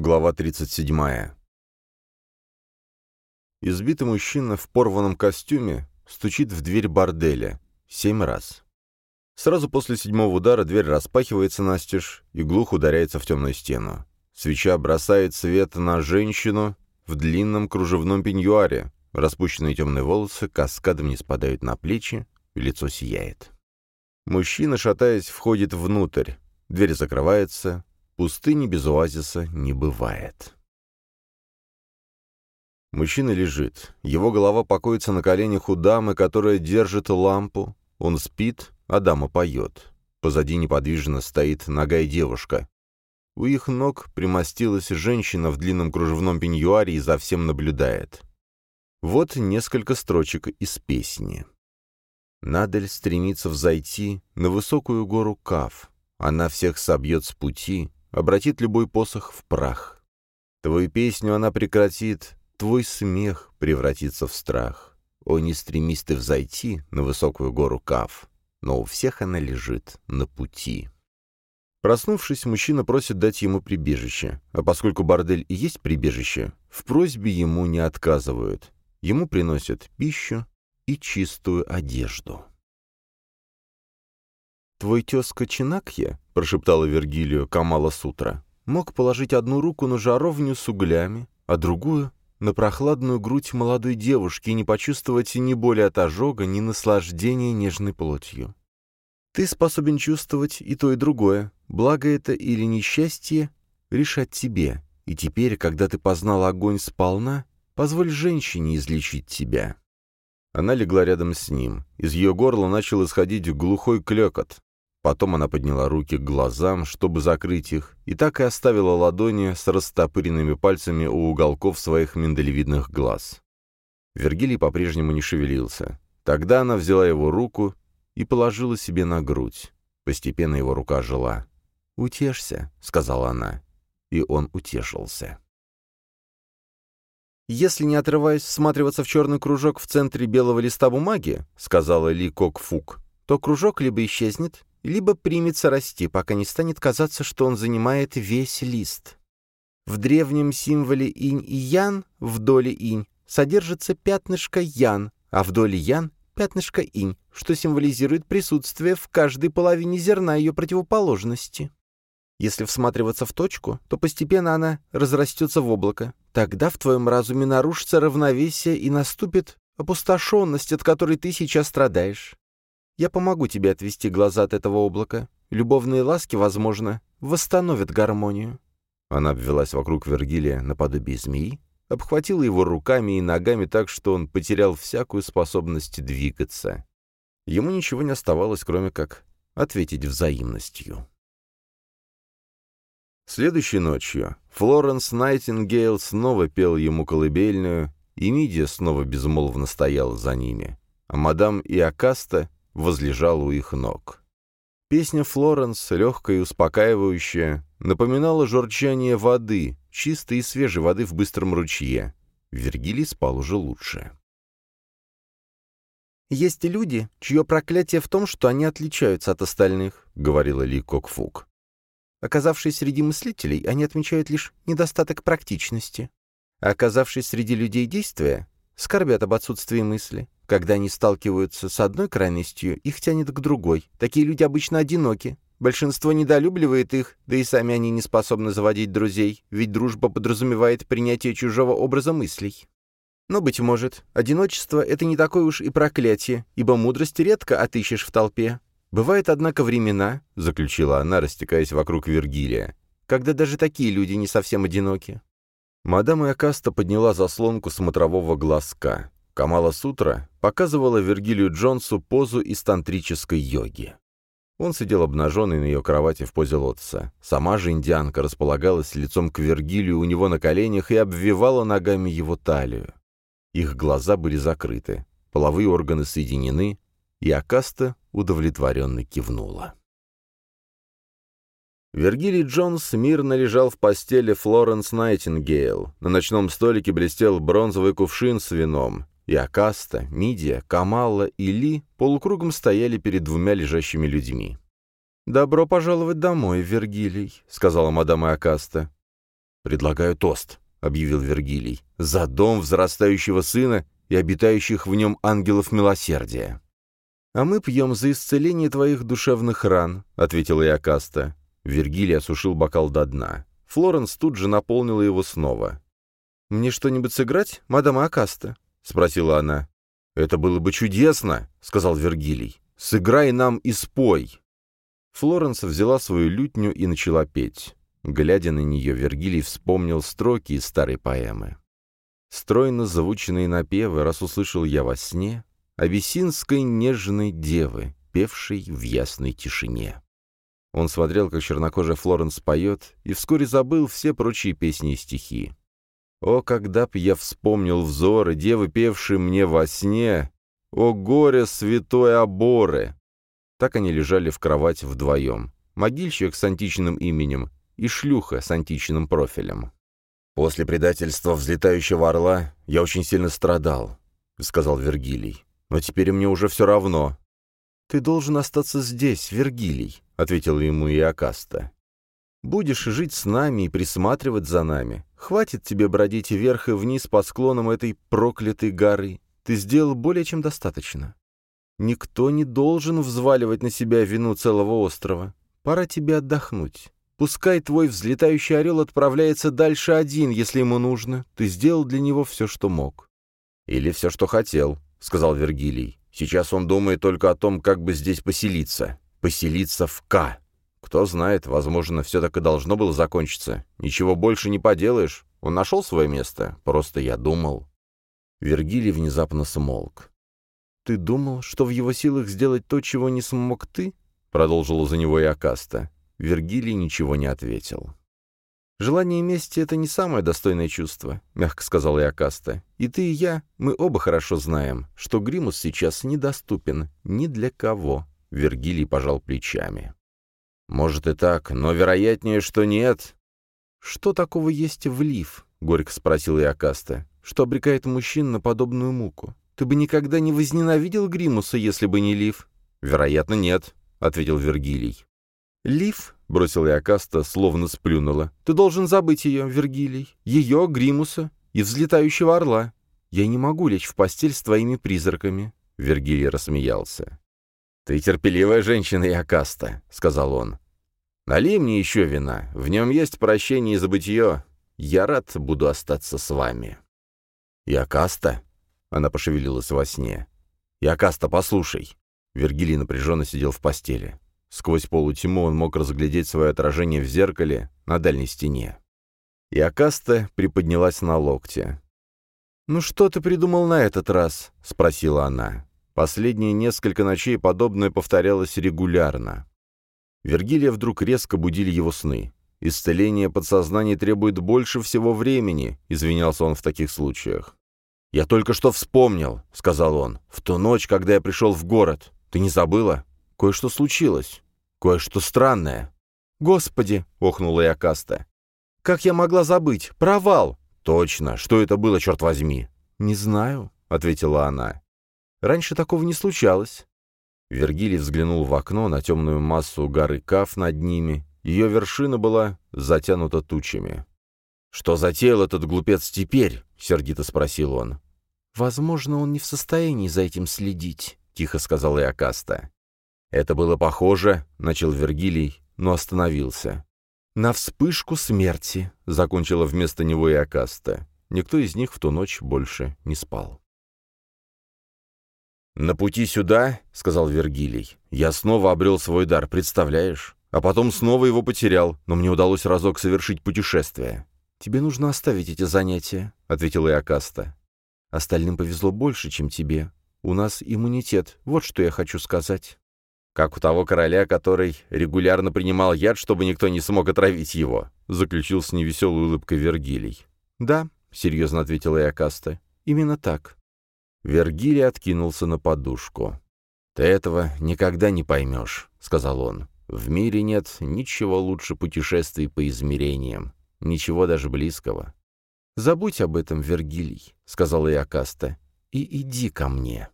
Глава 37. Избитый мужчина в порванном костюме стучит в дверь борделя. Семь раз. Сразу после седьмого удара дверь распахивается настежь и глухо ударяется в темную стену. Свеча бросает свет на женщину в длинном кружевном пеньюаре. Распущенные темные волосы каскадом не спадают на плечи, лицо сияет. Мужчина, шатаясь, входит внутрь. Дверь закрывается. Пустыни без оазиса не бывает. Мужчина лежит. Его голова покоится на коленях у дамы, которая держит лампу. Он спит, а дама поет. Позади неподвижно стоит ногая девушка. У их ног примостилась женщина в длинном кружевном пеньюаре и за всем наблюдает. Вот несколько строчек из песни. Надель стремится взойти на высокую гору Кав. Она всех собьет с пути, обратит любой посох в прах. Твою песню она прекратит, твой смех превратится в страх. О, не стремись ты взойти на высокую гору Кав, но у всех она лежит на пути. Проснувшись, мужчина просит дать ему прибежище, а поскольку бордель и есть прибежище, в просьбе ему не отказывают. Ему приносят пищу и чистую одежду. «Твой тезка Чинакья», — прошептала Вергилию Камала Сутра, мог положить одну руку на жаровню с углями, а другую — на прохладную грудь молодой девушки и не почувствовать ни боли от ожога, ни наслаждения нежной плотью. Ты способен чувствовать и то, и другое, благо это или несчастье, решать тебе, и теперь, когда ты познал огонь сполна, позволь женщине излечить тебя. Она легла рядом с ним. Из ее горла начал исходить глухой клекот. Потом она подняла руки к глазам, чтобы закрыть их, и так и оставила ладони с растопыренными пальцами у уголков своих миндалевидных глаз. Вергилий по-прежнему не шевелился. Тогда она взяла его руку и положила себе на грудь. Постепенно его рука жила. «Утешься», — сказала она. И он утешился. «Если не отрываясь всматриваться в черный кружок в центре белого листа бумаги», — сказала Ли Кок Фук, то кружок либо исчезнет, либо примется расти, пока не станет казаться, что он занимает весь лист. В древнем символе инь и ян, в доле инь, содержится пятнышко ян, а в доле ян — пятнышко инь, что символизирует присутствие в каждой половине зерна ее противоположности. Если всматриваться в точку, то постепенно она разрастется в облако. Тогда в твоем разуме нарушится равновесие и наступит опустошенность, от которой ты сейчас страдаешь. Я помогу тебе отвести глаза от этого облака. Любовные ласки, возможно, восстановят гармонию». Она обвелась вокруг Вергилия наподобие змеи, обхватила его руками и ногами так, что он потерял всякую способность двигаться. Ему ничего не оставалось, кроме как ответить взаимностью. Следующей ночью Флоренс Найтингейл снова пел ему колыбельную, и Мидия снова безмолвно стояла за ними, а мадам Иокаста возлежал у их ног. Песня Флоренс, легкая и успокаивающая, напоминала журчание воды, чистой и свежей воды в быстром ручье. Вергилий спал уже лучше. «Есть люди, чье проклятие в том, что они отличаются от остальных», — говорила Ли Кокфук. Оказавшись среди мыслителей, они отмечают лишь недостаток практичности. А оказавшись среди людей действия, скорбят об отсутствии мысли. Когда они сталкиваются с одной крайностью, их тянет к другой. Такие люди обычно одиноки. Большинство недолюбливает их, да и сами они не способны заводить друзей, ведь дружба подразумевает принятие чужого образа мыслей. Но, быть может, одиночество — это не такое уж и проклятие, ибо мудрость редко отыщешь в толпе. Бывают, однако, времена, — заключила она, растекаясь вокруг Вергилия, когда даже такие люди не совсем одиноки. Мадам Иокаста подняла заслонку смотрового глазка. Камала Сутра показывала Вергилию Джонсу позу из тантрической йоги. Он сидел обнаженный на ее кровати в позе лотоса. Сама же индианка располагалась лицом к Вергилию у него на коленях и обвивала ногами его талию. Их глаза были закрыты, половые органы соединены, и Акаста удовлетворенно кивнула. Вергилий Джонс мирно лежал в постели Флоренс Найтингейл. На ночном столике блестел бронзовый кувшин с вином, и Акаста, Мидия, Камалла и Ли полукругом стояли перед двумя лежащими людьми. «Добро пожаловать домой, Вергилий», — сказала мадам Акаста. «Предлагаю тост», — объявил Вергилий, — «за дом взрастающего сына и обитающих в нем ангелов милосердия». «А мы пьем за исцеление твоих душевных ран», — ответила Иокаста. Вергилий осушил бокал до дна. Флоренс тут же наполнила его снова. «Мне что-нибудь сыграть, мадам Акаста?» — спросила она. «Это было бы чудесно», — сказал Вергилий. «Сыграй нам и спой». Флоренс взяла свою лютню и начала петь. Глядя на нее, Вергилий вспомнил строки из старой поэмы. Стройно звучные напевы, раз услышал я во сне, абиссинской нежной девы, певшей в ясной тишине. Он смотрел, как чернокожая Флоренс поет, и вскоре забыл все прочие песни и стихи. О, когда б я вспомнил взоры девы, певшие мне во сне! О, горе святой оборы! Так они лежали в кровать вдвоем. Могильщик с античным именем и шлюха с античным профилем. «После предательства взлетающего орла я очень сильно страдал», — сказал Вергилий. «Но теперь мне уже все равно». «Ты должен остаться здесь, Вергилий», — ответила ему Иокаста. «Будешь жить с нами и присматривать за нами. Хватит тебе бродить вверх и вниз по склонам этой проклятой горы. Ты сделал более чем достаточно. Никто не должен взваливать на себя вину целого острова. Пора тебе отдохнуть. Пускай твой взлетающий орел отправляется дальше один, если ему нужно. Ты сделал для него все, что мог». «Или все, что хотел», — сказал Вергилий. «Сейчас он думает только о том, как бы здесь поселиться. Поселиться в К. Кто знает, возможно, все так и должно было закончиться. Ничего больше не поделаешь. Он нашел свое место. Просто я думал». Вергилий внезапно смолк. «Ты думал, что в его силах сделать то, чего не смог ты?» — продолжила за него и Акаста. Вергилий ничего не ответил. «Желание мести — это не самое достойное чувство», — мягко сказал Иокаста. «И ты, и я, мы оба хорошо знаем, что Гримус сейчас недоступен ни для кого». Вергилий пожал плечами. «Может и так, но вероятнее, что нет». «Что такого есть в Лив?» — горько спросил Иокаста. «Что обрекает мужчин на подобную муку? Ты бы никогда не возненавидел Гримуса, если бы не Лив?» «Вероятно, нет», — ответил Вергилий. «Лив», — бросила Иокаста, словно сплюнула, — «ты должен забыть ее, Вергилий, ее, Гримуса и взлетающего орла. Я не могу лечь в постель с твоими призраками». Вергилий рассмеялся. «Ты терпеливая женщина, Иокаста», — сказал он. «Налей мне еще вина. В нем есть прощение и забытье. Я рад буду остаться с вами». «Иокаста?» — она пошевелилась во сне. «Иокаста, послушай». Вергилий напряженно сидел в постели. Сквозь полутьму он мог разглядеть свое отражение в зеркале на дальней стене. И Акаста приподнялась на локте. «Ну что ты придумал на этот раз?» — спросила она. Последние несколько ночей подобное повторялось регулярно. Вергилия вдруг резко будили его сны. «Исцеление подсознания требует больше всего времени», — извинялся он в таких случаях. «Я только что вспомнил», — сказал он, — «в ту ночь, когда я пришел в город. Ты не забыла?» Кое-что случилось. Кое-что странное. «Господи!» — охнула я Каста. «Как я могла забыть? Провал!» «Точно! Что это было, черт возьми?» «Не знаю», — ответила она. «Раньше такого не случалось». Вергилий взглянул в окно на темную массу горы Каф над ними. Ее вершина была затянута тучами. «Что затеял этот глупец теперь?» — сердито спросил он. «Возможно, он не в состоянии за этим следить», — тихо сказала Иокаста. «Это было похоже», — начал Вергилий, но остановился. «На вспышку смерти», — закончила вместо него и Акаста. Никто из них в ту ночь больше не спал. «На пути сюда», — сказал Вергилий, — «я снова обрел свой дар, представляешь? А потом снова его потерял, но мне удалось разок совершить путешествие». «Тебе нужно оставить эти занятия», — ответила Иокаста. «Остальным повезло больше, чем тебе. У нас иммунитет, вот что я хочу сказать». Как у того короля, который регулярно принимал яд, чтобы никто не смог отравить его, заключил с невеселой улыбкой Вергилий. «Да», — серьезно ответила Иокаста, — «именно так». Вергилий откинулся на подушку. «Ты этого никогда не поймешь», — сказал он. «В мире нет ничего лучше путешествий по измерениям, ничего даже близкого». «Забудь об этом, Вергилий», — сказала Иокаста, — «и иди ко мне».